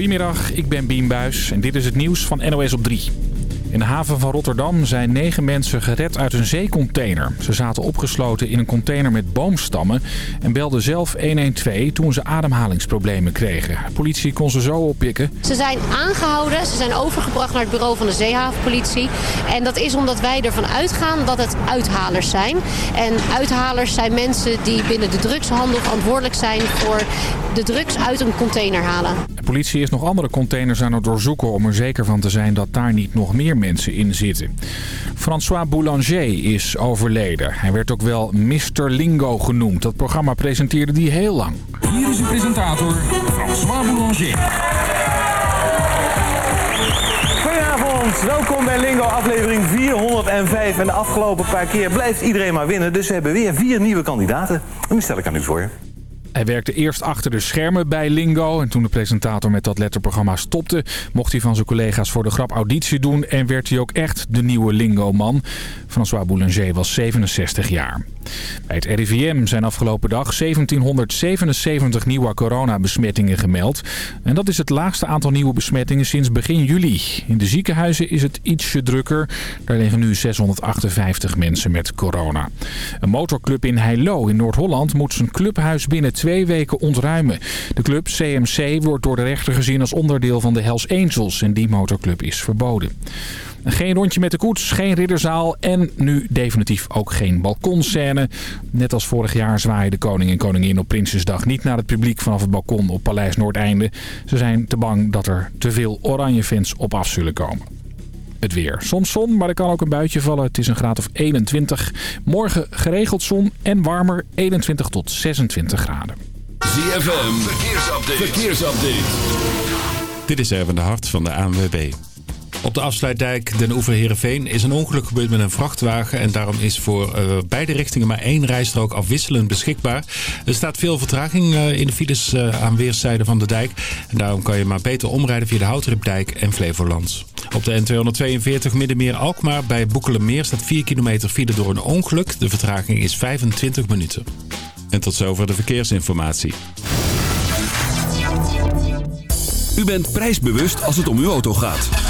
Goedemiddag, ik ben Bien Buis en dit is het nieuws van NOS op 3. In de haven van Rotterdam zijn negen mensen gered uit een zeecontainer. Ze zaten opgesloten in een container met boomstammen en belden zelf 112 toen ze ademhalingsproblemen kregen. De politie kon ze zo oppikken. Ze zijn aangehouden, ze zijn overgebracht naar het bureau van de zeehavenpolitie. En dat is omdat wij ervan uitgaan dat het uithalers zijn. En uithalers zijn mensen die binnen de drugshandel verantwoordelijk zijn voor de drugs uit een container halen. De politie is nog andere containers aan het doorzoeken om er zeker van te zijn dat daar niet nog meer mensen in zitten. François Boulanger is overleden. Hij werd ook wel Mr. Lingo genoemd. Dat programma presenteerde hij heel lang. Hier is uw presentator, François Boulanger. Goedenavond, welkom bij Lingo aflevering 405. En de afgelopen paar keer blijft iedereen maar winnen. Dus we hebben weer vier nieuwe kandidaten. En die stel ik aan u voor. Hij werkte eerst achter de schermen bij Lingo. En toen de presentator met dat letterprogramma stopte... mocht hij van zijn collega's voor de grap auditie doen... en werd hij ook echt de nieuwe Lingo-man. François Boulanger was 67 jaar. Bij het RIVM zijn afgelopen dag 1777 nieuwe coronabesmettingen gemeld. En dat is het laagste aantal nieuwe besmettingen sinds begin juli. In de ziekenhuizen is het ietsje drukker. Daar liggen nu 658 mensen met corona. Een motorclub in Heilo in Noord-Holland moet zijn clubhuis binnen twee weken ontruimen. De club CMC wordt door de rechter gezien als onderdeel van de Hells Angels. En die motorclub is verboden. Geen rondje met de koets, geen ridderzaal en nu definitief ook geen balkonscène. Net als vorig jaar zwaaien de koning en koningin op Prinsjesdag niet naar het publiek vanaf het balkon op Paleis Noordeinde. Ze zijn te bang dat er te veel oranje fans op af zullen komen. Het weer. Soms zon, maar er kan ook een buitje vallen. Het is een graad of 21. Morgen geregeld zon en warmer 21 tot 26 graden. ZFM, verkeersupdate. verkeersupdate. Dit is Erwin de Hart van de ANWB. Op de afsluitdijk Den Oever Heerenveen is een ongeluk gebeurd met een vrachtwagen. En daarom is voor uh, beide richtingen maar één rijstrook afwisselend beschikbaar. Er staat veel vertraging uh, in de files uh, aan weerszijden van de dijk. En daarom kan je maar beter omrijden via de Houtripdijk en Flevoland. Op de N242 Middenmeer-Alkmaar bij Boekelenmeer staat 4 kilometer file door een ongeluk. De vertraging is 25 minuten. En tot zover de verkeersinformatie. U bent prijsbewust als het om uw auto gaat.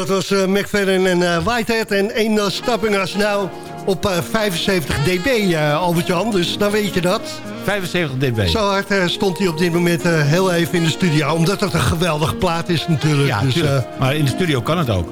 Dat was eh, McFadden en eh, Whitehead en één uh, Stapping Us nou op eh, 75 dB, eh Albert-Jan. Dus dan weet je dat. 75 dB. Zo hard eh, stond hij op dit moment eh, heel even in de studio. Omdat het een geweldige plaat is natuurlijk. Ja, dus, eh, maar in de studio kan het ook.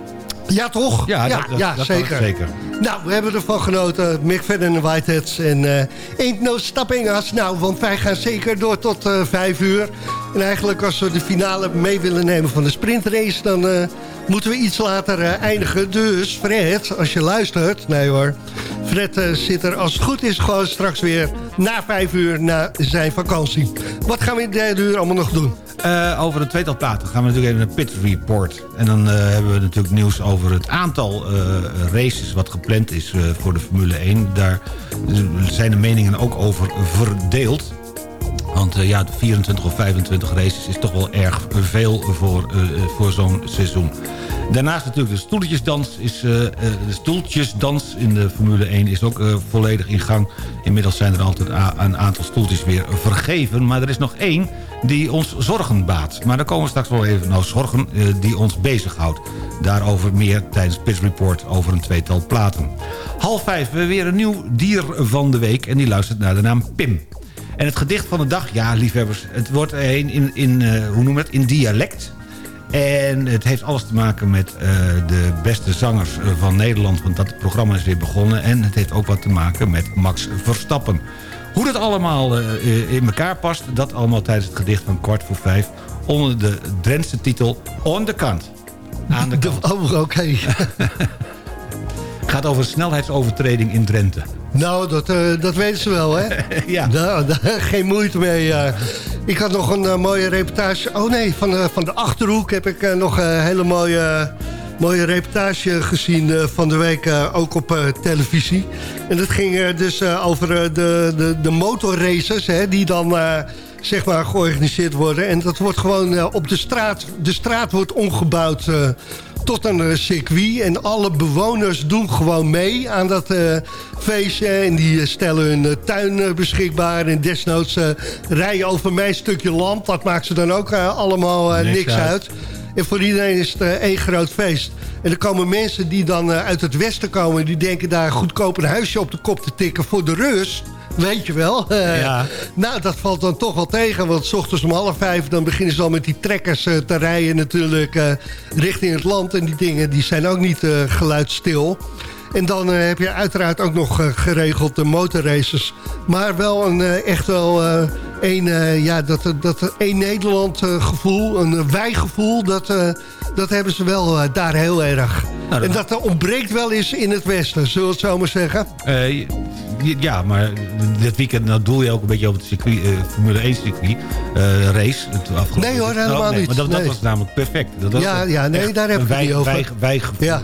ja, toch? Ja, ja, dat, dat, dat zeker. zeker. Nou, we hebben ervan genoten. Mick en Whiteheads. En eh Ain't No Stopping Us. Nou, want wij gaan zeker door tot eh vijf uur. En eigenlijk als we de finale mee willen nemen van de sprintrace... dan eh, moeten we iets later eh, eindigen. Dus Fred, als je luistert... Nee hoor. Fred eh, zit er als het goed is gewoon straks weer na vijf uur na zijn vakantie. Wat gaan we in de uur allemaal nog doen? Eh, over het tweetal platen gaan we natuurlijk even een pit report. En dan hebben we natuurlijk nieuws over het aantal races wat gepland is voor de Formule 1. Daar zijn de meningen ook over verdeeld. Want eh, ja, de 24 of 25 races is toch wel erg veel voor, eh, eh, voor zo'n seizoen. Daarnaast natuurlijk de stoeltjesdans. Is, de stoeltjesdans in de Formule 1 is ook volledig in gang. Inmiddels zijn er altijd een aantal stoeltjes weer vergeven. Maar er is nog één die ons zorgen baat. Maar daar komen we straks wel even. Nou, zorgen die ons bezighoudt. Daarover meer tijdens Pit Report over een tweetal platen. Half vijf, we weer een nieuw dier van de week. En die luistert naar de naam Pim. En het gedicht van de dag, ja, liefhebbers... het wordt een in, in eh, hoe noem het, in dialect... En het heeft alles te maken met eh, de beste zangers eh, van Nederland. Want dat programma is weer begonnen. En het heeft ook wat te maken met Max Verstappen. Hoe dat allemaal in elkaar past... dat allemaal tijdens het gedicht van kwart voor vijf... onder de Drentse titel On the Kant. Aan de kant. Oh, oké. gaat over snelheidsovertreding in Drenthe. Nou, dat, eh, dat weten ze wel, hè? ja. Daar geen moeite mee. eh. ik had nog een eh, mooie reportage... Oh nee, van, de van de Achterhoek heb ik nog een hele mooie, mooie reportage gezien van de week. ook op televisie. En dat ging dus over de, de, de motorraces... Hè, die dan... zeg maar georganiseerd worden. En dat wordt gewoon op de straat... De straat wordt omgebouwd tot een circuit. En alle bewoners doen gewoon mee aan dat eh, feestje. En die eh, stellen hun eh, tuin beschikbaar. En desnoods eh, rijden over mijn stukje land. Dat maakt ze dan ook allemaal Niks niks, uit. uit. En voor iedereen is het één groot feest. En er komen mensen die dan uit het westen komen... die denken daar goedkoop een huisje op de kop te tikken voor de rust. Weet je wel. Eh, Ja. Nou, dat valt dan toch wel tegen. Want s ochtends om half vijf... dan beginnen ze al met die trekkers eh, te rijden natuurlijk... eh, richting het land. En die dingen die zijn ook niet geluidstil. En dan heb je uiteraard ook nog geregeld de motorraces. Maar wel een echt wel een, ja, dat, dat één Nederland gevoel, een wij-gevoel, dat, dat hebben ze wel daar heel erg. Nou, en dat er ontbreekt wel eens in het westen, zullen we het zo maar zeggen. Ja, maar dit weekend nou doel je ook een beetje op het circuit, eh, Formule 1 circuit eh, race. Het afgelopen Nee hoor, helemaal Oh, nee, niet. Maar dat, dat Nee. was namelijk perfect. Dat was Ja, ja, nee, daar heb ik het niet over. Wij, wij. Ja.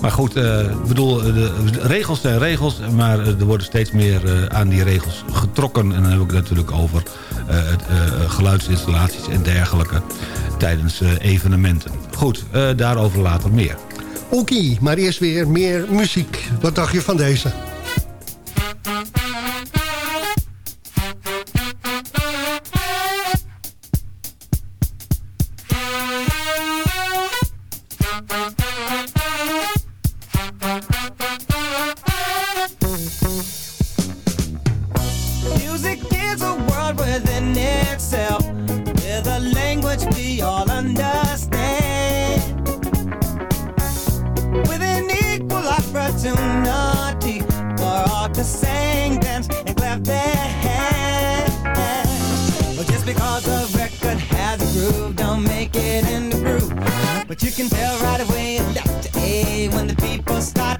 Maar goed, eh, bedoel, de, regels zijn regels, maar er worden steeds meer aan die regels getrokken. En dan heb ik het natuurlijk over het, geluidsinstallaties en dergelijke tijdens evenementen. Goed, daarover later meer. Oké, maar eerst weer meer muziek. Wat dacht je van deze? Music is a world within itself, with a language we you can tell right away left to A when the people start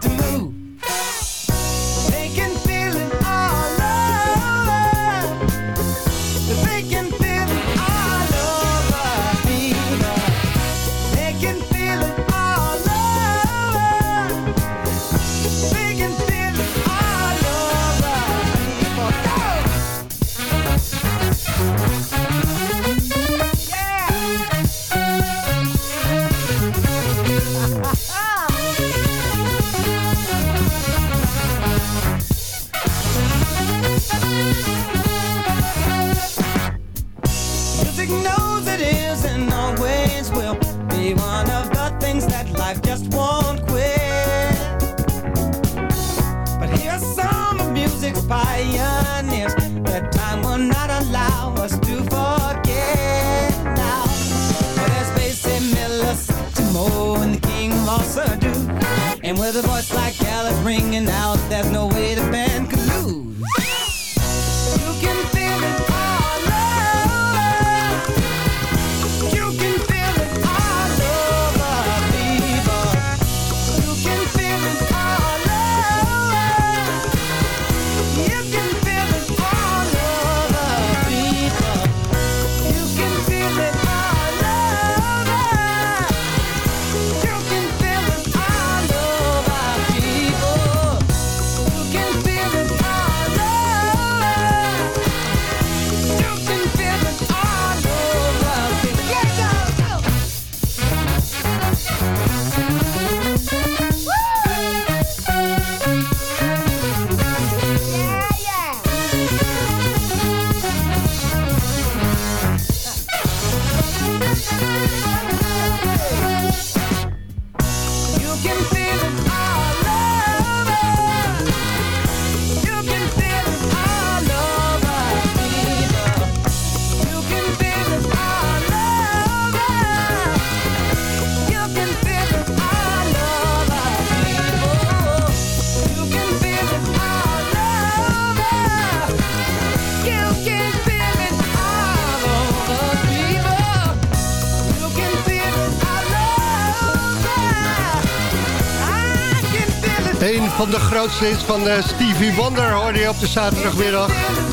van de grootste hits van eh, Stevie Wonder hoorde je op de zaterdagmiddag.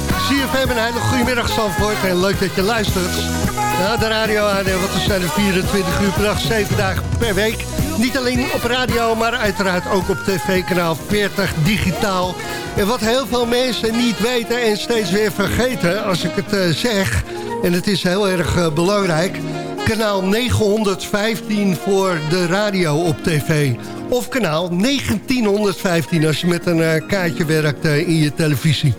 CFM een hele goede middag Zandvoort en leuk dat je luistert. De radio aan, want er zijn er 24 uur per dag, 7 dagen per week. Niet alleen op radio, maar uiteraard ook op tv-kanaal 40 digitaal. En wat heel veel mensen niet weten en steeds weer vergeten als ik het eh, zeg... en het is heel erg eh, belangrijk... kanaal 915 voor de radio op tv. Of kanaal 1915 als je met een eh, kaartje werkt eh, in je televisie.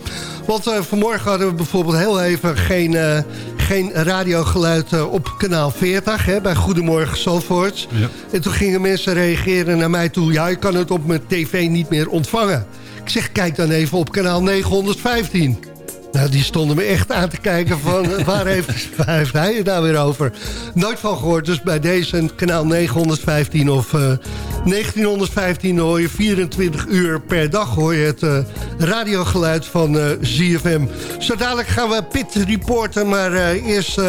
Want eh, vanmorgen hadden we bijvoorbeeld heel even geen, geen radiogeluid op kanaal 40... Hè, bij Goedemorgen Zandvoort. Ja. En toen gingen mensen reageren naar mij toe... ja, ik kan het op mijn tv niet meer ontvangen. Ik zeg, kijk dan even op kanaal 915. Nou, die stonden me echt aan te kijken van... waar heeft, waar heeft hij het nou weer over? Nooit van gehoord, dus bij deze kanaal 915 of 1915... hoor je 24 uur per dag hoor je het eh, radiogeluid van eh ZFM. Zo dadelijk gaan we Pit reporten, maar eh, eerst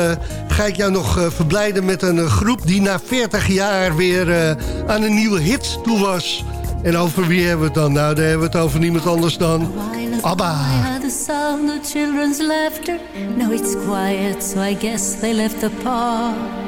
ga ik jou nog verblijden... met een groep die na 40 jaar weer aan een nieuwe hit toe was... En over wie hebben we het dan? Nou, daar hebben we het over niemand anders dan ABBA. Laughter. Now it's quiet, so I guess they left the park.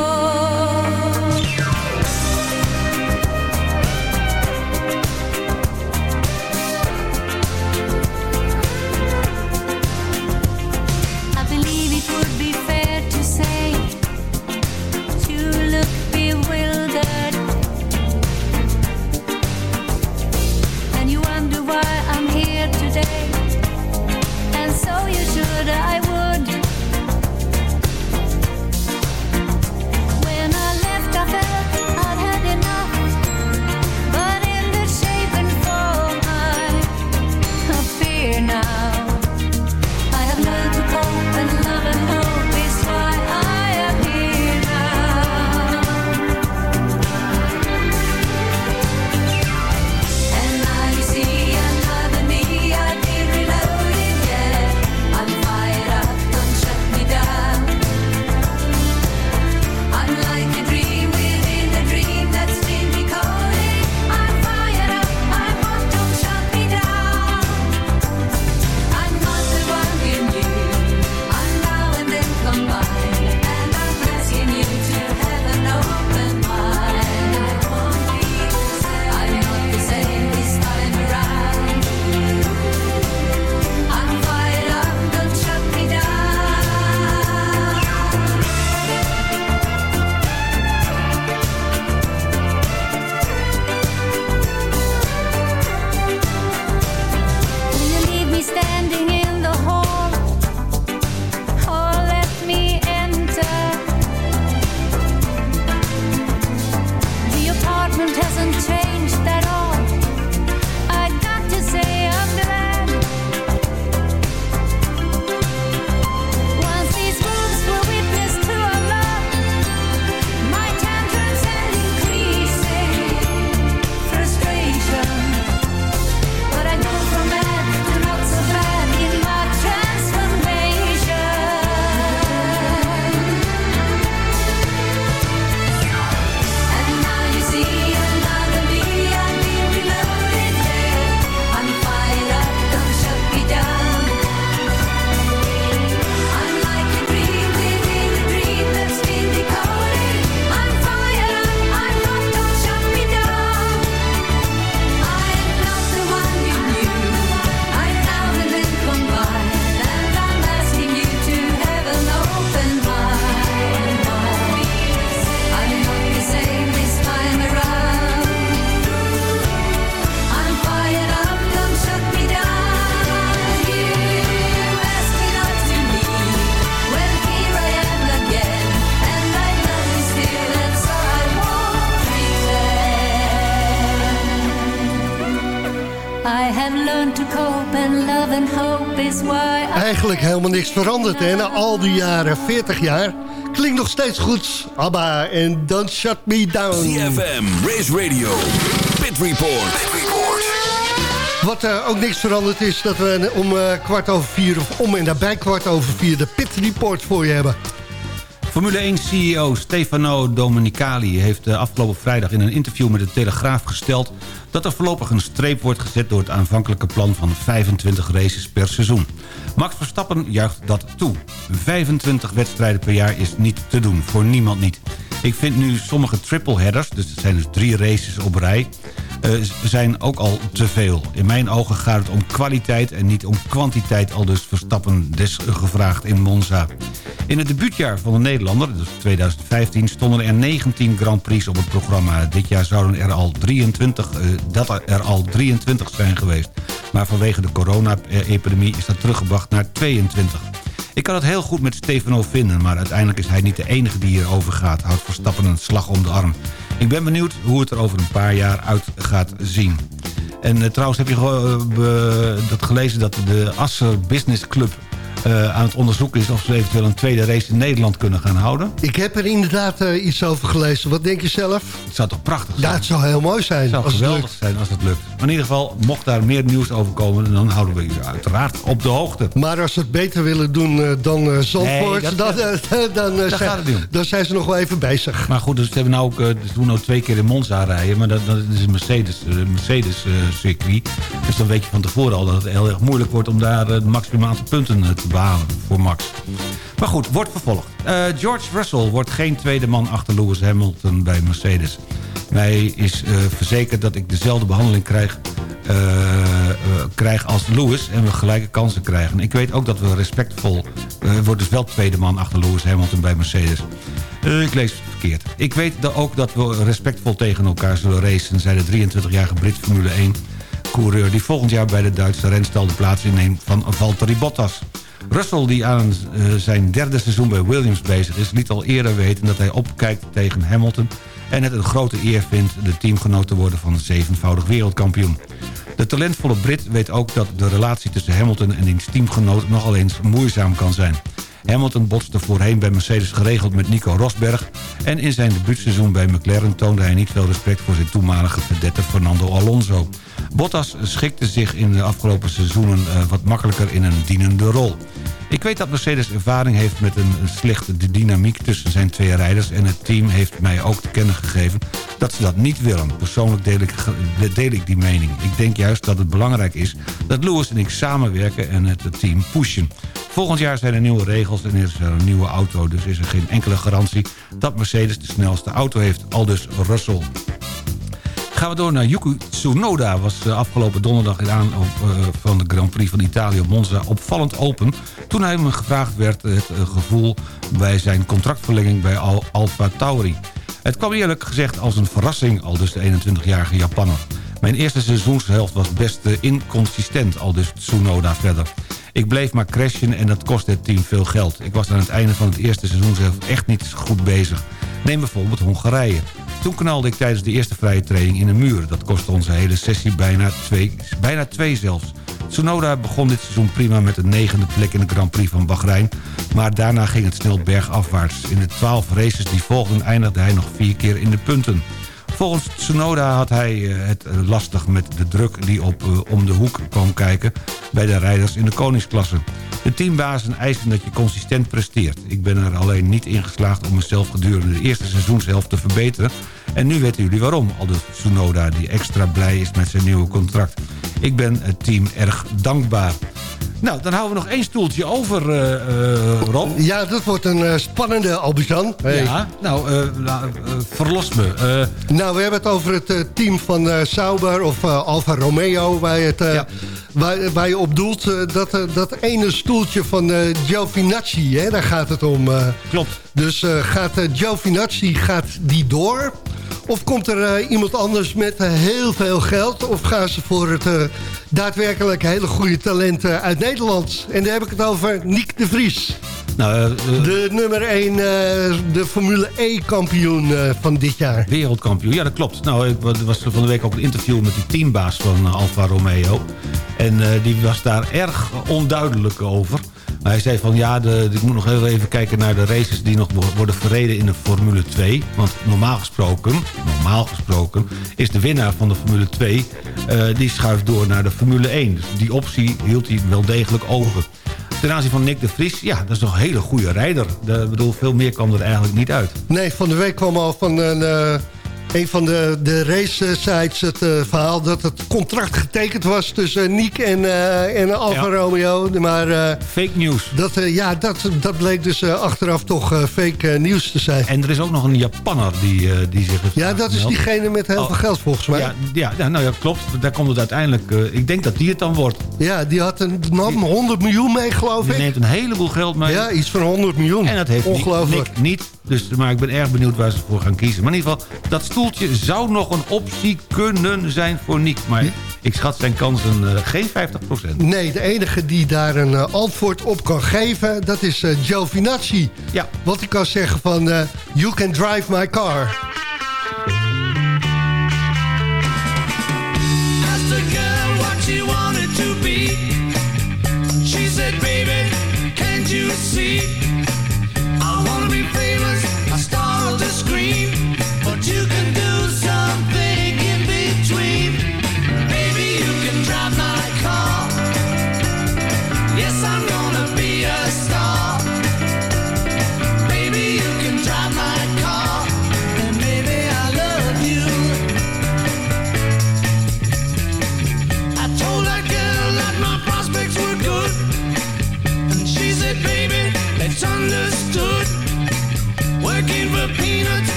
Eigenlijk helemaal niks veranderd, hè? Na al die jaren, 40 jaar. Klinkt nog steeds goed. ABBA en Don't Shut Me Down. CFM, Race Radio, Pit Report. Wat eh, ook niks veranderd is, dat we om eh, kwart over vier... of om en nabij kwart over vier de Pit Report voor je hebben. Formule 1-CEO Stefano Domenicali heeft de afgelopen vrijdag in een interview met de Telegraaf gesteld dat er voorlopig een streep wordt gezet door het aanvankelijke plan van 25 races per seizoen. Max Verstappen juicht dat toe. 25 wedstrijden per jaar is niet te doen, voor niemand niet. Ik vind nu sommige triple headers, dus het zijn dus drie races op rij... eh, zijn ook al te veel. In mijn ogen gaat het om kwaliteit en niet om kwantiteit... al dus Verstappen desgevraagd in Monza. In het debuutjaar van de Nederlander, dus 2015... stonden er 19 Grand Prix op het programma. Dit jaar zouden er al 23, eh, dat er al 23 zijn geweest. Maar vanwege de corona-epidemie is dat teruggebracht naar 22. Ik kan het heel goed met Stefano vinden... maar uiteindelijk is hij niet de enige die hierover gaat... houdt Verstappen een slag om de arm. Ik ben benieuwd hoe het er over een paar jaar uit gaat zien. En eh, trouwens, heb je eh, dat gelezen dat de Asser Business Club... eh, aan het onderzoeken is of ze eventueel een tweede race in Nederland kunnen gaan houden? Ik heb er inderdaad eh, iets over gelezen. Wat denk je zelf? Het zou toch prachtig zijn? Ja, het zou heel mooi zijn. Het zou als geweldig zijn als het lukt. Maar in ieder geval, mocht daar meer nieuws over komen... dan houden we u uiteraard op de hoogte. Maar als ze het beter willen doen eh, dan Zandvoort... Nee, dat- dan, dan, zijn, dan zijn ze nog wel even bezig. Maar goed, dus ze, hebben nou ook, ze doen nou twee keer in Monza rijden. Maar dat, dat is een Mercedes, eh, Mercedes eh, circuit. Dus dan weet je van tevoren al dat het heel erg moeilijk wordt... om daar het maximaal aantal punten te behalen voor Max. Maar goed, wordt vervolgd. Eh, George Russell wordt geen tweede man achter Lewis Hamilton bij Mercedes. Mij is eh, verzekerd dat ik dezelfde behandeling krijg, eh, krijg als Lewis... en we gelijke kansen krijgen. Ik weet ook dat we respectvol... wordt dus wel tweede man achter Lewis Hamilton bij Mercedes. Ik lees het verkeerd. Ik weet ook dat we respectvol tegen elkaar zullen racen... zei de 23-jarige Brit Formule 1 coureur... die volgend jaar bij de Duitse renstal de plaats inneemt van Valtteri Bottas. Russell, die aan eh, zijn derde seizoen bij Williams bezig is... liet al eerder weten dat hij opkijkt tegen Hamilton... en het een grote eer vindt de teamgenoot te worden van de zevenvoudig wereldkampioen. De talentvolle Brit weet ook dat de relatie tussen Hamilton en diens teamgenoot... nogal eens moeizaam kan zijn. Hamilton botste voorheen bij Mercedes geregeld met Nico Rosberg... en in zijn debuutseizoen bij McLaren toonde hij niet veel respect... voor zijn toenmalige verdette Fernando Alonso. Bottas schikte zich in de afgelopen seizoenen eh, wat makkelijker in een dienende rol. Ik weet dat Mercedes ervaring heeft met een slechte dynamiek tussen zijn twee rijders... en het team heeft mij ook te kennen gegeven dat ze dat niet willen. Persoonlijk deel ik, deel ik die mening. Ik denk juist dat het belangrijk is dat Lewis en ik samenwerken en het team pushen. Volgend jaar zijn er nieuwe regels en is er een nieuwe auto... dus is er geen enkele garantie dat Mercedes de snelste auto heeft. Aldus Russell. Gaan we door naar Yuki Tsunoda. Was eh, afgelopen donderdag in aanloop eh, van de Grand Prix van Italië op Monza opvallend open... toen hij hem gevraagd werd het eh, gevoel bij zijn contractverlenging bij Al Alfa Tauri. Het kwam eerlijk gezegd als een verrassing, al dus de 21-jarige Japanner. Mijn eerste seizoenshelft was best inconsistent, al dus Tsunoda verder. Ik bleef maar crashen en dat kostte het team veel geld. Ik was aan het einde van het eerste seizoenshelft echt niet goed bezig. Neem bijvoorbeeld Hongarije. Toen knalde ik tijdens de eerste vrije training in een muur. Dat kostte onze hele sessie bijna twee, bijna twee zelfs. Tsunoda begon dit seizoen prima met een negende plek in de Grand Prix van Bahrein. Maar daarna ging het snel bergafwaarts. In de twaalf races die volgden eindigde hij nog vier keer in de punten. Volgens Tsunoda had hij eh, het lastig met de druk die op eh, om de hoek kwam kijken... bij de rijders in de koningsklasse. De teambazen eisen dat je consistent presteert. Ik ben er alleen niet in geslaagd om mezelf gedurende de eerste seizoenshelft te verbeteren. En nu weten jullie waarom, aldus Tsunoda die extra blij is met zijn nieuwe contract. Ik ben het team erg dankbaar. Nou, dan houden we nog één stoeltje over, eh, Rob. Ja, dat wordt een eh, spannende, Albizan. Hey. Ja, nou, verlos me. Nou, we hebben het over het team van Sauber of Alfa Romeo... waar het, waar, waar je op doelt. eh, dat, eh, dat ene stoeltje van eh Giovinazzi, hè, daar gaat het om. Klopt. Dus gaat eh, Giovinazzi gaat die door? Of komt er iemand anders met heel veel geld? Of gaan ze voor het daadwerkelijk hele goede talent uit Nederland? En daar heb ik het over Nick de Vries. Nou, eh, eh, De nummer 1, de Formule E-kampioen eh, van dit jaar. Wereldkampioen, ja dat klopt. Nou, ik wa- er was van de week ook een interview met die teambaas van eh, Alfa Romeo. En eh, die was daar erg onduidelijk over. Maar hij zei van ja, de, ik moet nog heel even kijken naar de races die nog wo- worden verreden in de Formule 2. Want normaal gesproken, normaal gesproken, is de winnaar van de Formule 2... eh, die schuift door naar de Formule 1. Dus die optie hield hij wel degelijk open. Ten aanzien van Nick de Vries, ja, dat is nog een hele goede rijder. De, ik bedoel, veel meer kwam er eigenlijk niet uit. Nee, van de week kwam al van een, eh, een van de, de race sites het eh, verhaal dat het contract getekend was tussen Niek en, eh, en Alfa Ja. Romeo. Maar eh, Fake nieuws. dat, ja, dat, dat bleek dus achteraf toch fake nieuws te zijn. En er is ook nog een Japanner die, die zich heeft Ja, dat is diegene met heel Oh. veel geld volgens mij. Ja, ja, nou ja, klopt. Daar komt het uiteindelijk... ik denk dat die het dan wordt. Ja, die had een, nam 100 miljoen mee, geloof Die ik. neemt een heleboel geld mee. Ja, iets van 100 miljoen. En dat heeft Ongelooflijk. Nick niet. Dus, maar ik ben erg benieuwd waar ze voor gaan kiezen. Maar in ieder geval, dat stoeltje zou nog een optie kunnen zijn voor Nick. Maar ik schat zijn kansen eh, geen 50%. Nee, de enige die daar een eh, antwoord op kan geven, dat is eh Giovinazzi. Ja. Want hij kan zeggen van, eh, you can drive my car. Asked a girl what she wanted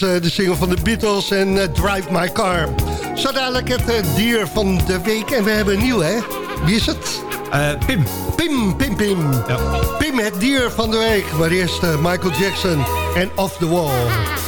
was eh, de single van de Beatles en eh, Drive My Car. Zo dadelijk het eh, dier van de week. En we hebben een nieuw, hè? Wie is het? Pim. Pim, Pim, Pim. Ja. Pim, het dier van de week. Maar eerst Michael Jackson en Off the Wall.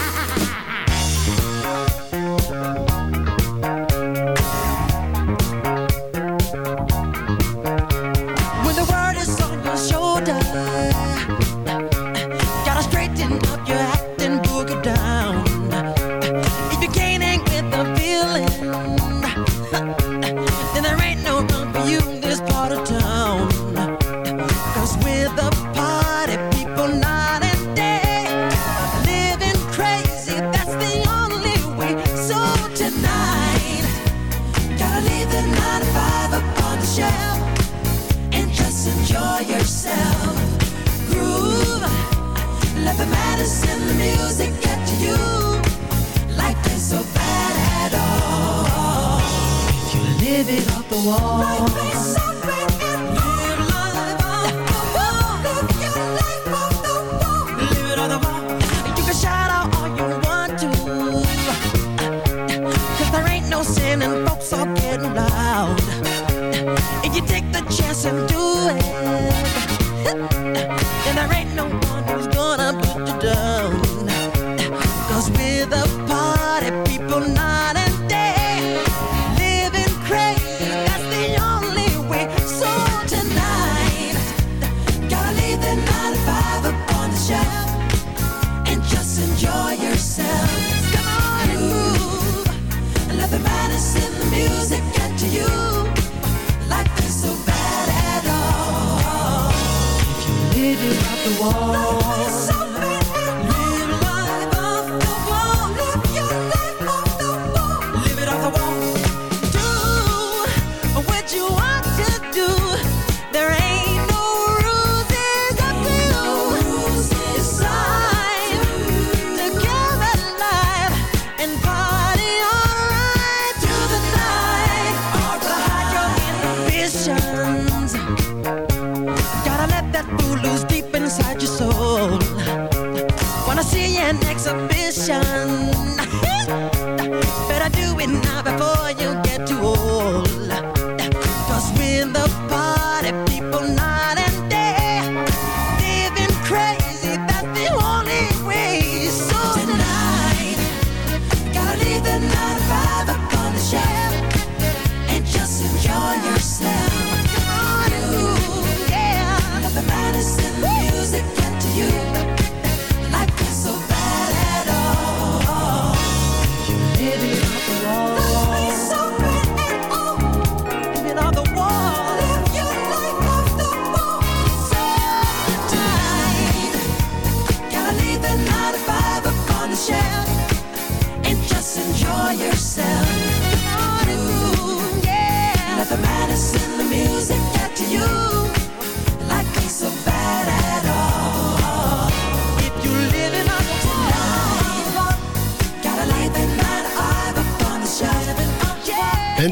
Exhibition.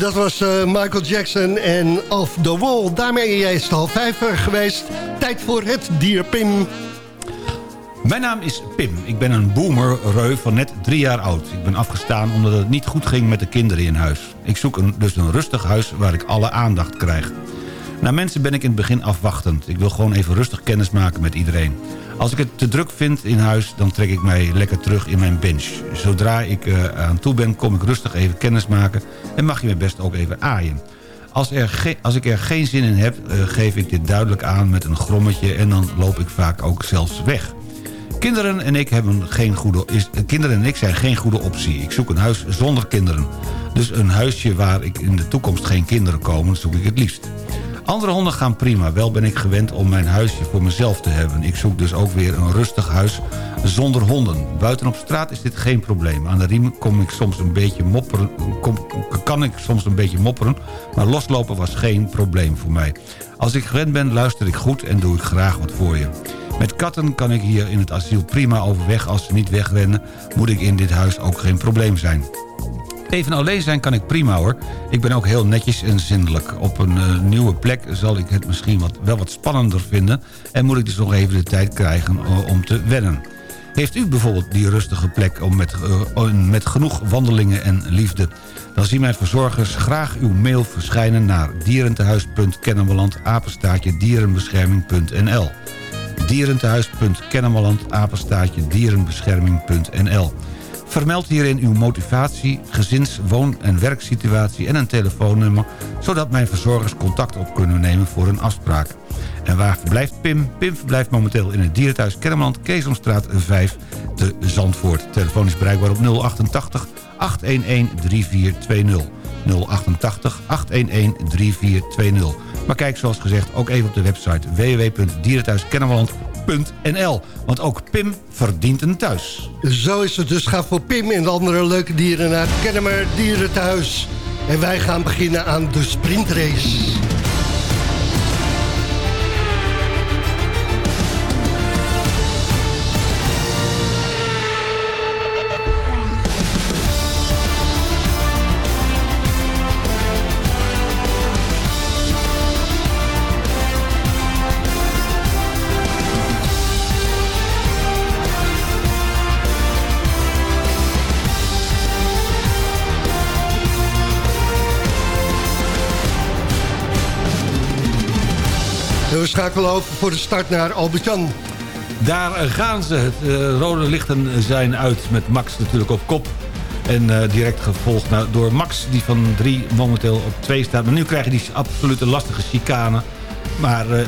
Dat was eh, Michael Jackson en Off the Wall. Daarmee is het half vijf eh, geweest. Tijd voor het dier Pim. Mijn naam is Pim. Ik ben een boomer-reu van net drie jaar oud. Ik ben afgestaan omdat het niet goed ging met de kinderen in huis. Ik zoek dus een rustig huis waar ik alle aandacht krijg. Naar mensen ben ik in het begin afwachtend. Ik wil gewoon even rustig kennis maken met iedereen. Als ik het te druk vind in huis, dan trek ik mij lekker terug in mijn bench. Zodra ik eh, aan toe ben, kom ik rustig even kennis maken... en mag je me best ook even aaien. Als, er als ik er geen zin in heb, eh, geef ik dit duidelijk aan met een grommetje... en dan loop ik vaak ook zelfs weg. Kinderen en ik, hebben geen goede, is, kinderen en ik zijn geen goede optie. Ik zoek een huis zonder kinderen. Dus een huisje waar ik in de toekomst geen kinderen komen, zoek ik het liefst. Andere honden gaan prima. Wel ben ik gewend om mijn huisje voor mezelf te hebben. Ik zoek dus ook weer een rustig huis zonder honden. Buiten op straat is dit geen probleem. Aan de riem kom ik soms een beetje mopperen, kan ik soms een beetje mopperen... maar loslopen was geen probleem voor mij. Als ik gewend ben, luister ik goed en doe ik graag wat voor je. Met katten kan ik hier in het asiel prima overweg. Als ze niet wegrennen, moet ik in dit huis ook geen probleem zijn. Even alleen zijn kan ik prima hoor. Ik ben ook heel netjes en zindelijk. Op een eh, nieuwe plek zal ik het misschien wat, wel wat spannender vinden... en moet ik dus nog even de tijd krijgen eh, om te wennen. Heeft u bijvoorbeeld die rustige plek om met, eh, met genoeg wandelingen en liefde... dan zien mijn verzorgers graag uw mail verschijnen naar dierentehuis.kennemerland dierenbescherming.nl dierenbescherming.nl Vermeld hierin uw motivatie, gezins-, woon- en werksituatie en een telefoonnummer... zodat mijn verzorgers contact op kunnen nemen voor een afspraak. En waar verblijft Pim? Pim verblijft momenteel in het dierenthuis Kennemerland... Keesomstraat 5 te Zandvoort. Telefoon is bereikbaar op 088 811 3420. 088 811 3420. Maar kijk zoals gezegd ook even op de website www.dierenthuiskennemerland.nl. Want ook Pim verdient een thuis. Zo is het dus. Ga voor Pim en de andere leuke dieren naar het Kennemer Dierenthuis. En wij gaan beginnen aan de sprintrace. We schakelen over voor de start naar Albert-Jan. Daar gaan ze. Het eh, rode lichten zijn uit met Max natuurlijk op kop. En eh, direct gevolgd door Max, die van drie momenteel op twee staat. Maar nu krijg je die absolute lastige chicane. Maar eh,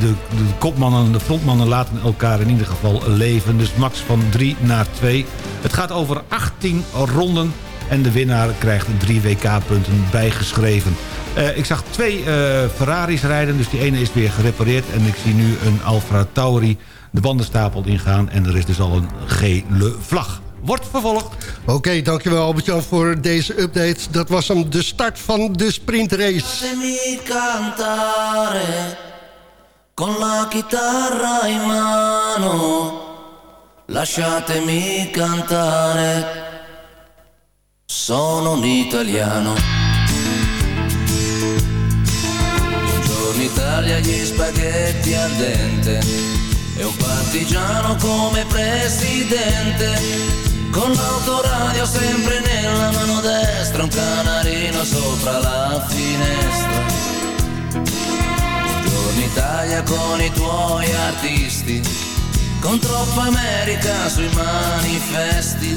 de, de kopmannen, de frontmannen laten elkaar in ieder geval leven. Dus Max van 3 naar 2. Het gaat over 18 ronden. En de winnaar krijgt drie WK-punten bijgeschreven. Eh, ik zag twee eh, Ferraris rijden, dus die ene is weer gerepareerd. En ik zie nu een Alfa Tauri de bandenstapel ingaan. En er is dus al een gele vlag. Wordt vervolgd. Oké, dankjewel Albert-Jan voor deze update. Dat was hem de start van de sprintrace. Lasciatemi cantare con la chitarra in mano. Lasciatemi cantare. Sono un italiano. Buongiorno Italia, gli spaghetti al dente. E un partigiano come presidente. Con l'autoradio sempre nella mano destra, un canarino sopra la finestra. Buongiorno Italia con i tuoi artisti, con troppa America sui manifesti,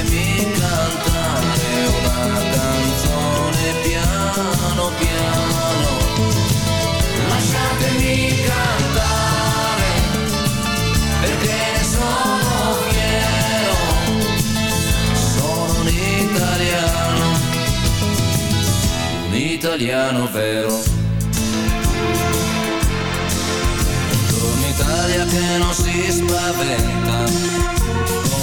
Lasciatemi cantare una canzone piano piano. Lasciatemi cantare perché ne sono fiero, sono un italiano, un italiano vero. Buongiorno Italia che non si spaventa,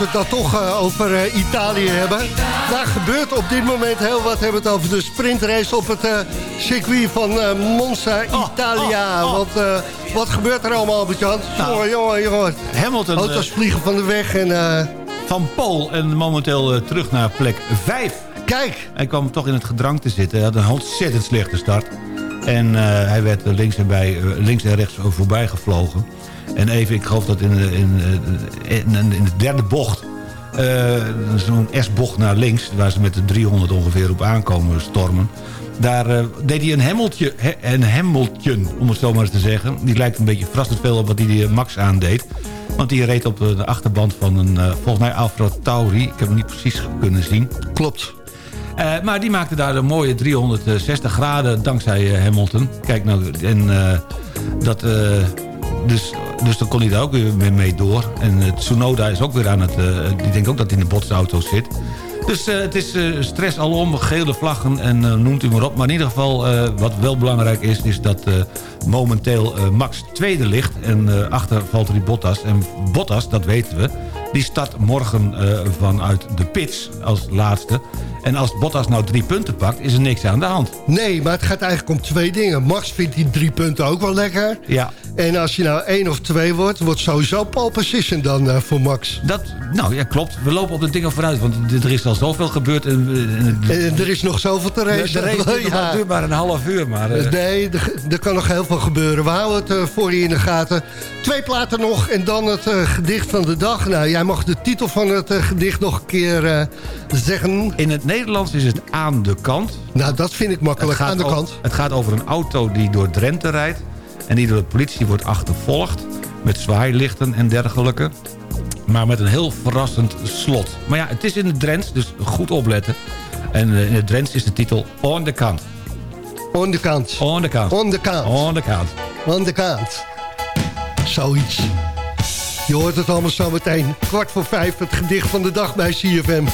Als we het dan toch eh, over eh, Italië hebben. Daar gebeurt op dit moment heel wat. We hebben het over de sprintrace op het eh, circuit van Monza, Italia. Want eh, wat gebeurt er allemaal, Albert-Jan? Nou, jongen, jongen. Hamilton... Auto's vliegen van de weg en... van Pool en momenteel terug naar plek 5. Kijk! Hij kwam toch in het gedrang te zitten. Hij had een ontzettend slechte start. En hij werd links en, bij, links en rechts voorbij gevlogen. En even, ik geloof dat in, de- in, eh, in, in de derde bocht... eh, zo'n S-bocht naar links... waar ze met de 300 ongeveer op aankomen stormen... Daar eh, deed hij een hemmeltje, he- een hemmeltje, om het zo maar eens te zeggen. Die lijkt een beetje verrassend veel op wat hij die Max aandeed. Want die reed op eh, de achterband van een, eh, volgens mij Alfa Tauri. Ik heb hem niet precies kunnen zien. Klopt. Eh, maar die maakte daar een mooie 360 graden dankzij eh, Hamilton. Kijk nou, en eh, dat... eh, dus, dus dan kon hij daar ook weer mee- door. En eh, Tsunoda is ook weer aan het... eh, die denkt ook dat hij in de botsauto zit. Dus eh, het is eh, stress alom, gele vlaggen en noemt u maar op. Maar in ieder geval, wat wel belangrijk is... is dat momenteel Max tweede ligt. En achter Valtteri Bottas. En Bottas, dat weten we... die start morgen eh, vanuit de pits als laatste. En als Bottas nou drie punten pakt, is er niks aan de hand. Nee, maar het gaat eigenlijk om twee dingen. Max vindt die drie punten ook wel lekker. Ja. En als je nou één of twee wordt, wordt sowieso pole position dan eh, voor Max. Dat, nou ja, klopt. We lopen op de dingen vooruit, want er is al zoveel gebeurd. En, en- En er is nog zoveel te de, racen. de race duurt, nog- duurt maar een half uur. Maar, eh, Nee, er, er kan nog heel veel gebeuren. We houden het eh, voor je in de gaten. Twee platen nog en dan het eh, gedicht van de dag. Nou, jij mag de titel van het eh, gedicht nog een keer eh, zeggen. in het Nederlands is het aan de kant. Nou, dat vind ik makkelijk. Aan de kant. het gaat over een auto die door Drenthe rijdt... en die door de politie wordt achtervolgd... met zwaailichten en dergelijke. Maar met een heel verrassend slot. Maar ja, het is in het Drents, dus goed opletten. En eh, in het Drents is de titel On the Kant. On de kant. On the Kant. On de kant. On the Kant. On de kant. Zoiets. Je hoort het allemaal zo meteen. Kwart voor vijf, het gedicht van de dag bij CFM.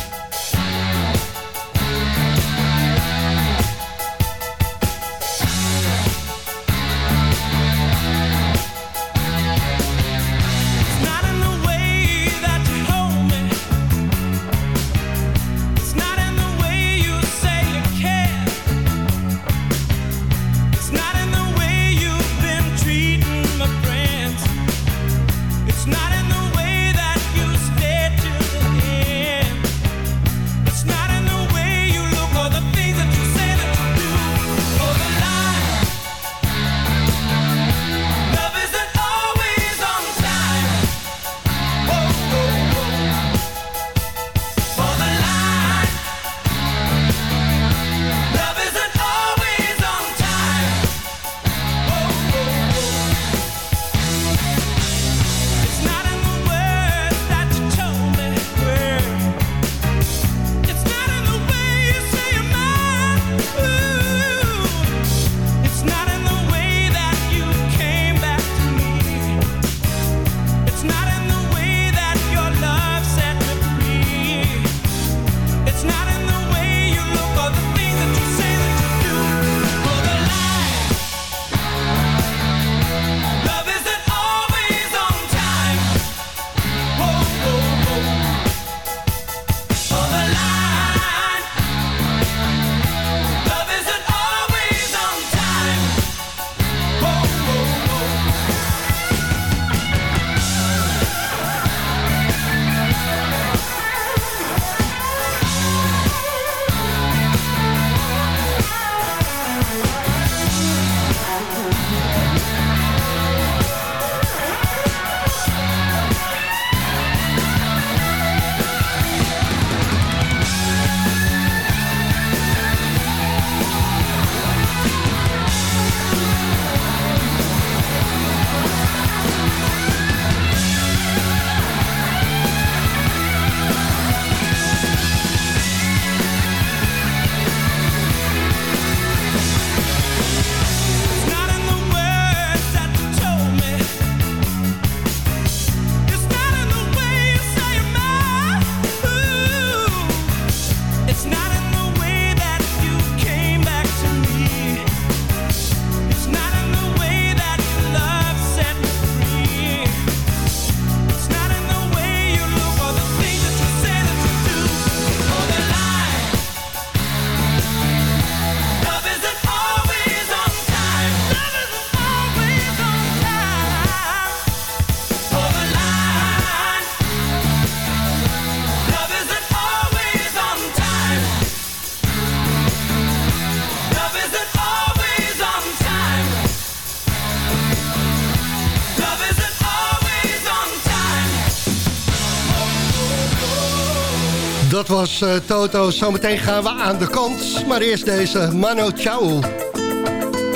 Was eh, Toto. Zometeen gaan we aan de kant. Maar eerst deze Mano Chao.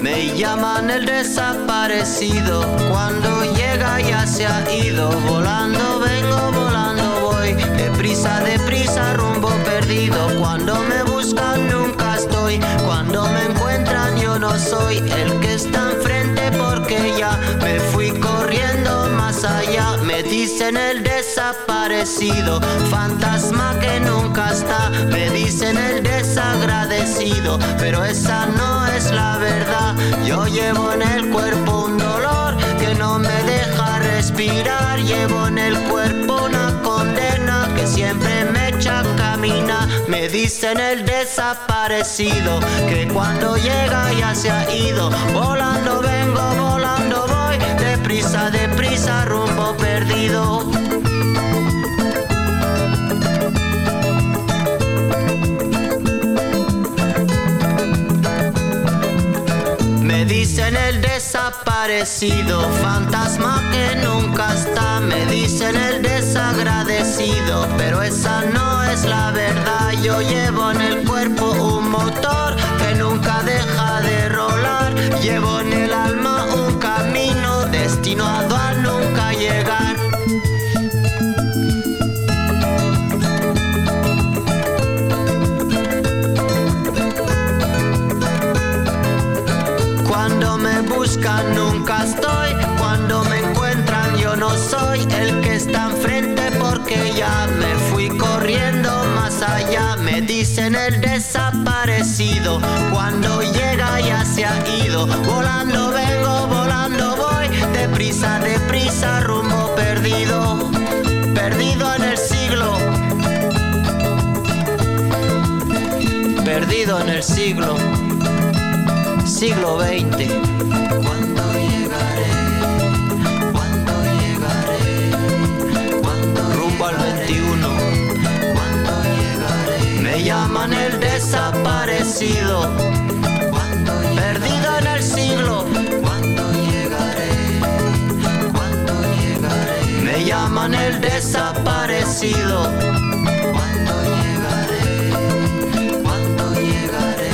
Me llaman el desaparecido, cuando llega ya se ha ido, volando vengo, volando voy, deprisa, deprisa, rumbo perdido, cuando me buscan nunca estoy, cuando me encuentran yo no soy el que está enfrente porque ya me fui corriendo más allá, dicen el desaparecido, fantasma que nunca está, me dicen el desagradecido, pero esa no es la verdad. Yo llevo en el cuerpo un dolor que no me deja respirar. Llevo en el cuerpo una condena que siempre me echa a caminar. Me dicen el desaparecido que cuando llega ya se ha ido. Volando vengo, volando deprisa, deprisa, rumbo perdido. Me dicen el desaparecido, fantasma que nunca está. Me dicen el desagradecido, pero esa no es la verdad. Yo llevo en el cuerpo un motor que nunca deja de rolar. Llevo en el alma destinado a nunca llegar. Cuando me buscan nunca estoy, cuando me encuentran yo no soy el que está enfrente porque ya me fui corriendo más allá. Me dicen el desaparecido, cuando llega ya se ha ido. Volando deprisa, deprisa, rumbo perdido, perdido en el siglo. Perdido en el siglo siglo XX. ¿Cuándo llegaré? ¿Cuándo llegaré? ¿Cuándo rumbo al 21? ¿Cuándo llegaré? Me llaman el desaparecido. Llaman el desaparecido. ¿Cuándo llegaré? ¿Cuándo llegaré?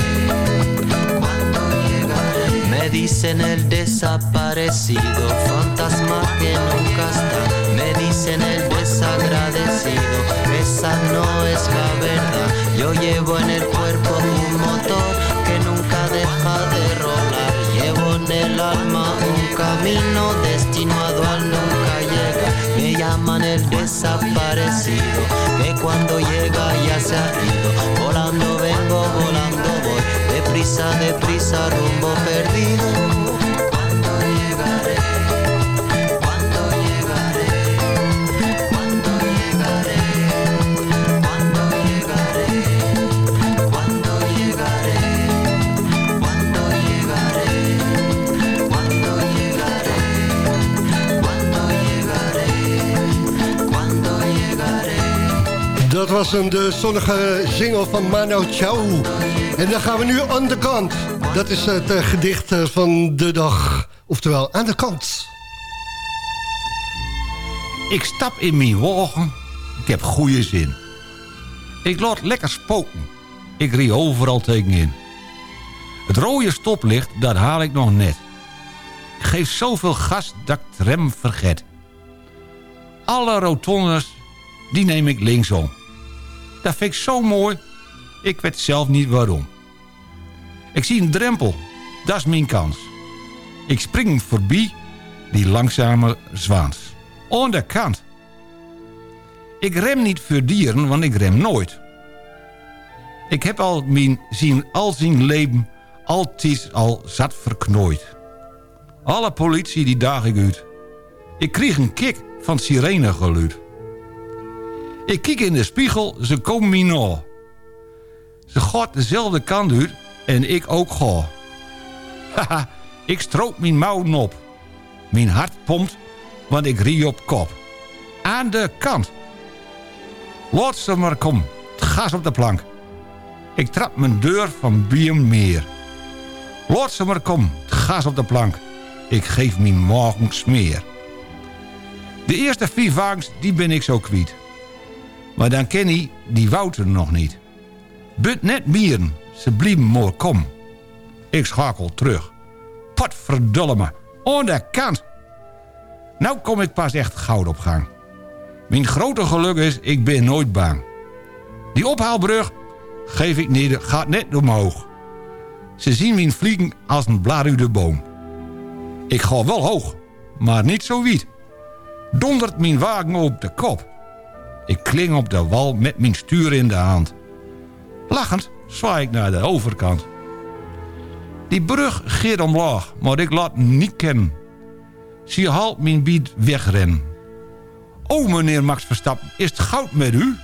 Me dicen el desaparecido, fantasma que nunca está. Me dicen el desagradecido, esa no es la verdad. Yo llevo en el cuerpo un motor que nunca deja de rolar. Llevo en el alma un camino destinado al nunca. Me llaman el desaparecido, que cuando llega ya se ha ido. Volando vengo, volando voy, deprisa, deprisa, rumbo perdido. Dat was een de zonnige single van Mano Chao. En dan gaan we nu aan de kant. Dat is het eh, gedicht eh, van de dag. Oftewel, aan de kant. Ik stap in mijn wagen. Ik heb goede zin. Ik laat lekker spoken. Ik rie overal tegenin. Het rode stoplicht, dat haal ik nog net. Geef zoveel gas dat ik rem verget. Alle rotondes, die neem ik linksom. Dat vind ik zo mooi. Ik weet zelf niet waarom. Ik zie een drempel. Dat is mijn kans. Ik spring voorbij die langzame zwaans. Aan de kant. Ik rem niet voor dieren, want ik rem nooit. Ik heb al mijn zien al zien leven altijd al zat verknooid. Alle politie die daag ik uit. Ik kreeg een kick van sirenegeluid. Ik kijk in de spiegel, ze komen me na. Ze gaat dezelfde kant uit en ik ook ga. Haha, ik stroop mijn mouwen op. Mijn hart pompt, want ik rie op kop. Aan de kant. Laat ze maar kom, het gas op de plank. Ik trap mijn deur van Biem meer. Laat ze maar kom, het gas op de plank. Ik geef mijn morgen smeer. De eerste vier die ben ik zo kwiet. Maar dan ken hij die Wouter nog niet. But net mieren, ze blieben mooi kom. Ik schakel terug. Potverdolle me, aan de kant. Nou kom ik pas echt goud op gang. Mijn grote geluk is, ik ben nooit bang. Die ophaalbrug geef ik neder, gaat net omhoog. Ze zien mijn vliegen als een blarude boom. Ik ga wel hoog, maar niet zo wiet. Dondert mijn wagen op de kop. Ik kling op de wal met mijn stuur in de hand. Lachend zwaai ik naar de overkant. Die brug geert omlaag, maar ik laat niet kennen. Zie halt mijn bied wegrennen. Oh, meneer Max Verstappen, is het goud met u?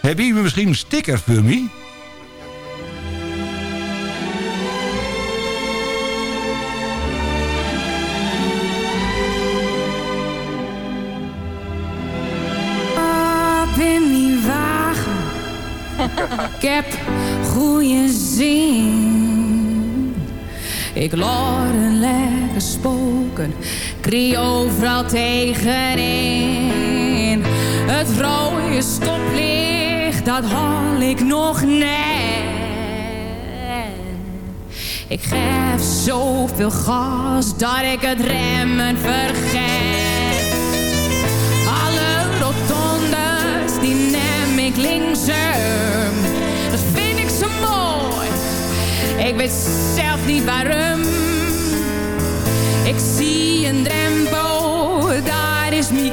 Heb je misschien een sticker voor mij? Ik heb goede zin. Ik laat een lekker spoken. Krie overal tegenin. Het rode stoplicht, dat haal ik nog net. Ik geef zoveel gas dat ik het remmen vergeet. Ik linksom. Dat vind ik zo mooi. Ik weet zelf niet waarom. Ik zie een drempel, daar is mijn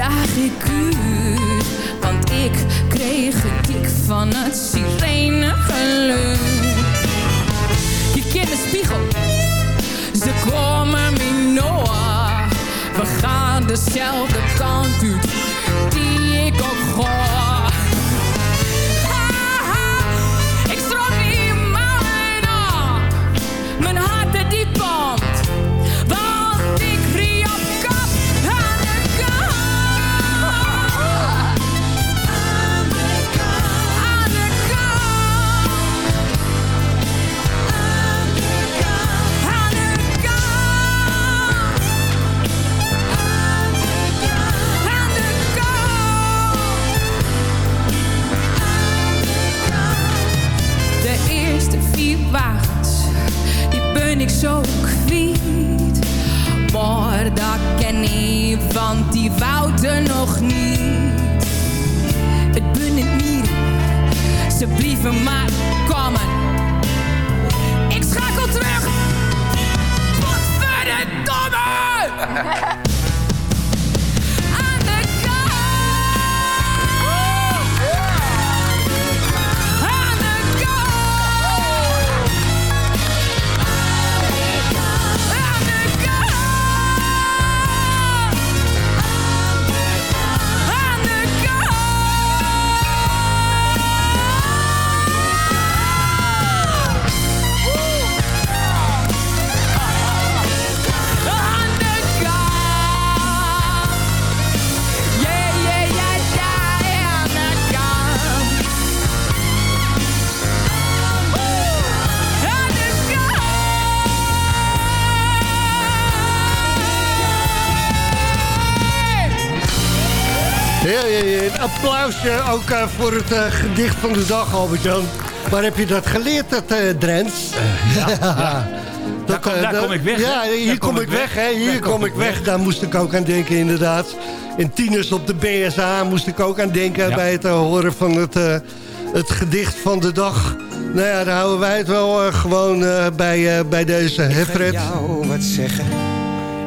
daag ik want ik kreeg een tik van het sirenegeluid. Kijk in de spiegel, ze komen me nooit. We gaan dezelfde kant uit, die ik ook ga. Ik zo kwiet. Maar dat ken ik, want die wouden nog niet. Het ben niet, ze blieven maar komen. Ik schakel terug. Wat verdomme! Een applausje ook eh, voor het eh, gedicht van de dag, Albert-Jan. Waar heb je dat geleerd, dat eh Drents? ja, ja. Daar kom- daar kom ik weg? Ja, hier Daar kom, ik weg, hè? Hier Daar kom ik weg. Daar moest ik ook aan denken, inderdaad. En tieners op de BSA moest ik ook aan denken... Ja. bij het horen van het, eh, het gedicht van de dag. Nou ja, daar houden wij het wel gewoon eh, bij, eh, bij deze, hè Fred? jou wat zeggen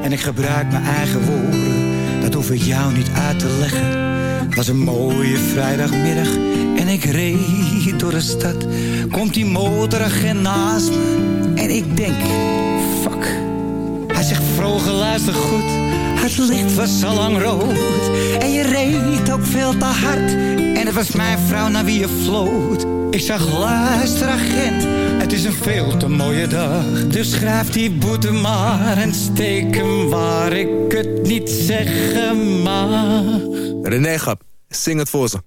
en ik gebruik mijn eigen woorden. Dat hoef ik jou niet uit te leggen. Het was een mooie vrijdagmiddag en ik reed door de stad. Komt die motoragent naast me en ik denk, fuck. Hij zegt vroeger luister goed, het licht was al lang rood. En je reed ook veel te hard en het was mijn vrouw naar wie je floot. Ik zag luister agent, het is een veel te mooie dag. Dus schrijf die boete maar en steek hem waar ik het niet zeggen mag. René Gap, zing het voor ze.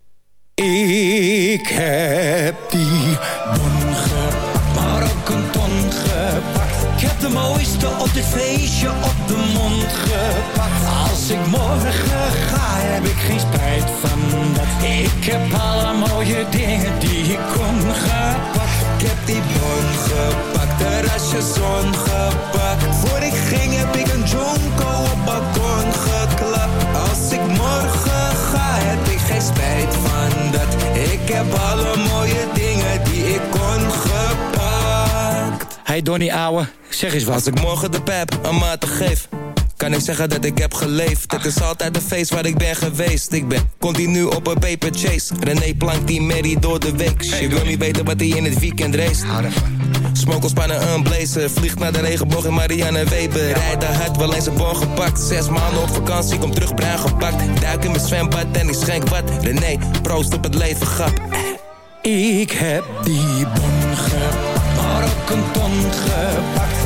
Ik heb die bon gepakt, maar ook een ton gepakt. Ik heb de mooiste op dit feestje op de mond gepakt. Als ik morgen ga, heb ik geen spijt van dat. Ik heb alle mooie dingen die ik kon gepakt. Ik heb die bon gepakt, terrasje zon gepakt. Voor ik ging heb ik een jonko op balkon geklapt. Als ik morgen ga, heb ik geen spijt van dat. Ik heb alle mooie dingen die ik kon gepakt. Hey Donnie ouwe, zeg eens wat. Als ik morgen de pijp een maat geef, kan ik zeggen dat ik heb geleefd. Het is altijd een feest waar ik ben geweest. Ik ben continu op een paper chase. René plankt die Mary door de week. Je wil niet weten wat hij in het weekend race. Smokkel spannen een blazer. Vliegt naar de regenboog in Marianne Weber. Rijdt de hard, wel eens een bon gepakt. Zes maanden op vakantie, kom terug bruin gepakt. Duik in mijn zwembad en ik schenk wat. René, proost op het leven, grap. Ik heb die bon gepakt, maar ook een ton gepakt.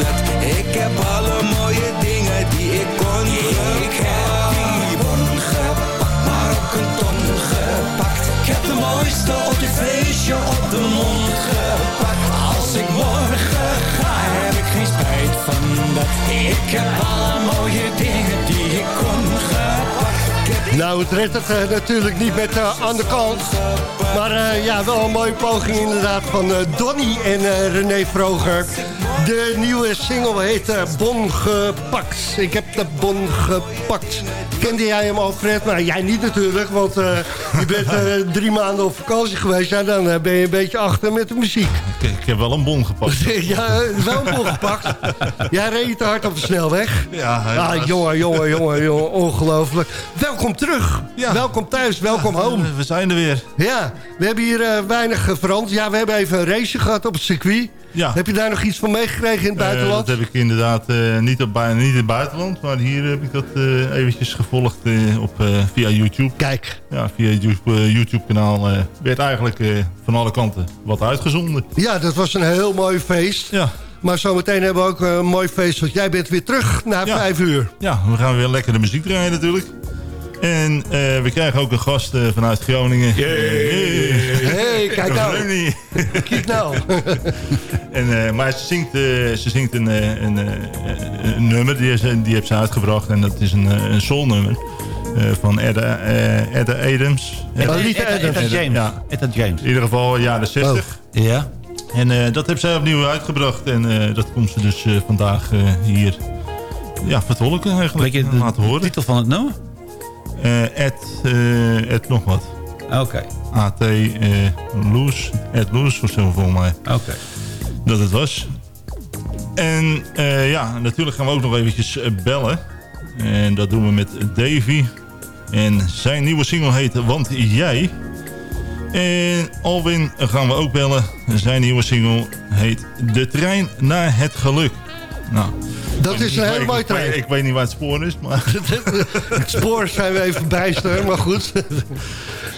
Mooiste op dit feestje op de mond gepakt. Als ik morgen ga, heb ik geen spijt van dat. Ik heb alle mooie dingen die ik kon gepakt. Nou, het redt het eh, natuurlijk niet met eh, aan de kant. Maar eh, ja, wel een mooie poging inderdaad van Donny en René Vroger. De nieuwe single heet eh, Bon Gepakt. Ik heb de bon gepakt. Kende jij hem al, Fred? Maar jij niet natuurlijk, want eh, je bent eh, drie maanden op vakantie geweest. Ja, dan ben je een beetje achter met de muziek. Ik, ik heb wel een bon gepakt. ja, wel een bon gepakt. Jij reed te hard op de snelweg. Ja, helaas. Ah, jongen, jongen, jongen, jongen, ongelooflijk. Welkom terug. Ja. Welkom thuis, welkom home. We zijn er weer. Ja, we hebben hier weinig veranderd. Ja, we hebben even een race gehad op het circuit. Ja. Heb je daar nog iets van meegekregen in het Eh, buitenland? dat heb ik inderdaad eh, niet, op, niet in het buitenland. Maar hier heb ik dat eh, eventjes gevolgd op, via YouTube. Kijk. Ja, via YouTube, YouTube-kanaal werd eigenlijk van alle kanten wat uitgezonden. Ja, dat was een heel mooi feest. Ja. Maar zometeen hebben we ook een mooi feest. Want jij bent weer terug na Ja. vijf uur. Ja, we gaan weer lekker de muziek draaien natuurlijk. En eh, we krijgen ook een gast eh, vanuit Groningen. Hey, kijk nou. Kijk nou. En, eh, maar ze zingt, eh, ze zingt een, eh, een, eh, een nummer, die, is, die heeft ze uitgebracht. En dat is een, eh, een soulnummer eh, van Edda, eh, Edda Adams. Etta Adams. James. Ja. Etta James. In ieder geval jaren 60. Ja. En eh, dat heeft zij opnieuw uitgebracht. En eh, dat komt ze dus eh, vandaag eh, hier ja, vertolken eigenlijk. Weet je de, laten horen. titel van het nummer? Eh Ed, eh, Ed nog wat. Oké. AT eh Loes. Ed Loes of zo volgens mij. Oké. Dat het was. En eh, ja, natuurlijk gaan we ook nog eventjes eh, bellen. En dat doen we met Davy. En zijn nieuwe single heet Want Jij. En Alwin gaan we ook bellen. Zijn nieuwe single heet De Trein naar het Geluk. Nou, Dat is een hele mooie ik weet- trein. Ik weet niet waar het spoor is, maar... Het spoor zijn we even bijster, maar goed.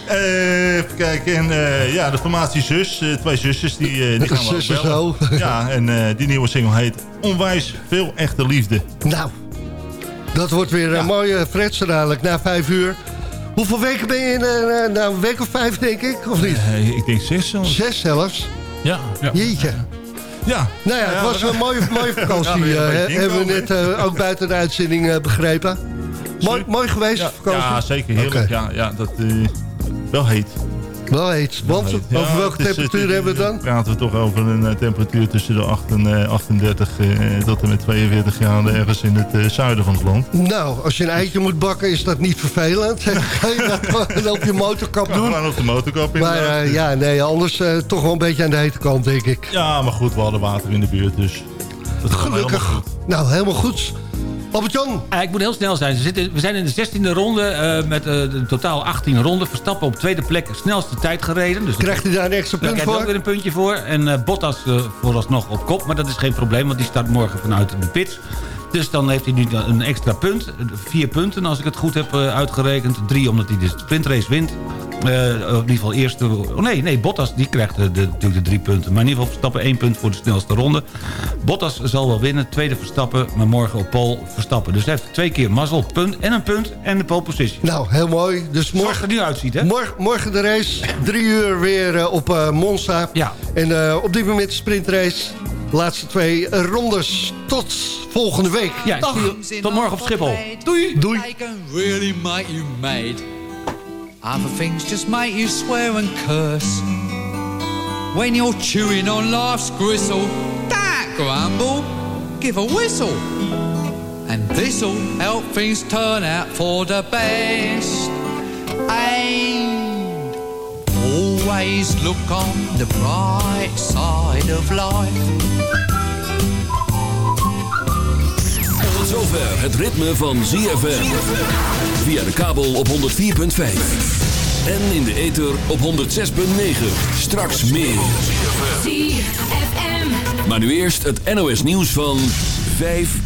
Eh, even kijken. En eh, ja, de formatie zus. eh, twee zusjes. Die, die gaan we zo. Ja, en die nieuwe single heet Onwijs Veel Echte Liefde. Nou, dat wordt weer een mooie zo dadelijk na vijf uur. Hoeveel weken ben je in? nou, een week of vijf, denk ik, of niet? Ik denk zes zelfs. Zes zelfs. Ja. ja. Jeetje. Ja. Nou ja, het was een mooie, mooie Ja, vakantie. eh, hebben we net eh, ook buiten de uitzending eh, begrepen. Mooi, mooi geweest, Ja, vakantie? ja, zeker. Heerlijk. Ja, ja, dat wel heet. Wel heet. Want over Ja, welke is, temperatuur eh, hebben we het dan? praten we toch over een eh, temperatuur tussen de 8 en, eh, 38 eh, tot en met 42 graden ergens in het eh, zuiden van het land. Nou, als je een eitje moet bakken is dat niet vervelend. Dan kan je dat op je motorkap Ja, doen. gewoon op de motorkap Maar inderdaad. eh, ja, nee, anders eh, toch wel een beetje aan de hete kant, denk ik. Ja, maar goed, we hadden water in de buurt, dus dat is helemaal Gelukkig. Nou, helemaal goed. Albert-Jan, ik moet heel snel zijn. We, zitten, we zijn in de 16e ronde eh, met eh, in totaal 18 ronden. Verstappen op tweede plek, snelste tijd gereden. Dus krijgt hij daar een extra Daar punt krijgt hij ook voor? weer een puntje voor. En eh, Bottas eh, vooralsnog op kop. Maar dat is geen probleem, want die start morgen vanuit de pits. Dus dan heeft hij nu een extra punt. Vier punten als ik het goed heb eh, uitgerekend. Drie omdat hij de sprintrace wint. Eh, in ieder geval eerste... Oh nee, nee, Bottas die krijgt de, de, natuurlijk de drie punten. Maar in ieder geval Verstappen één punt voor de snelste ronde. Bottas zal wel winnen. Tweede Verstappen, maar morgen op pole Verstappen. Dus hij heeft twee keer mazzel, punt en een punt en de pole position. Nou, heel mooi. Dus Zoals morgen, het er nu uitziet, hè? morgen, morgen de race. Drie uur weer op eh, Monza. Ja. En op dit moment de sprintrace. Laatste twee rondes. Tot volgende week. Ja, Dag. tot morgen op Schiphol. Doei! Doei. Really mighty maid. Other things just make you swear and curse. When you're chewing on life's gristle, don't grumble, give a whistle. And this'll help things turn out for the best. And always look on the bright side of life. Tot zover het ritme van ZFM. Via de kabel op 104.5. En in de ether op 106.9. Straks meer. ZFM. Maar nu eerst het NOS nieuws van 5 uur.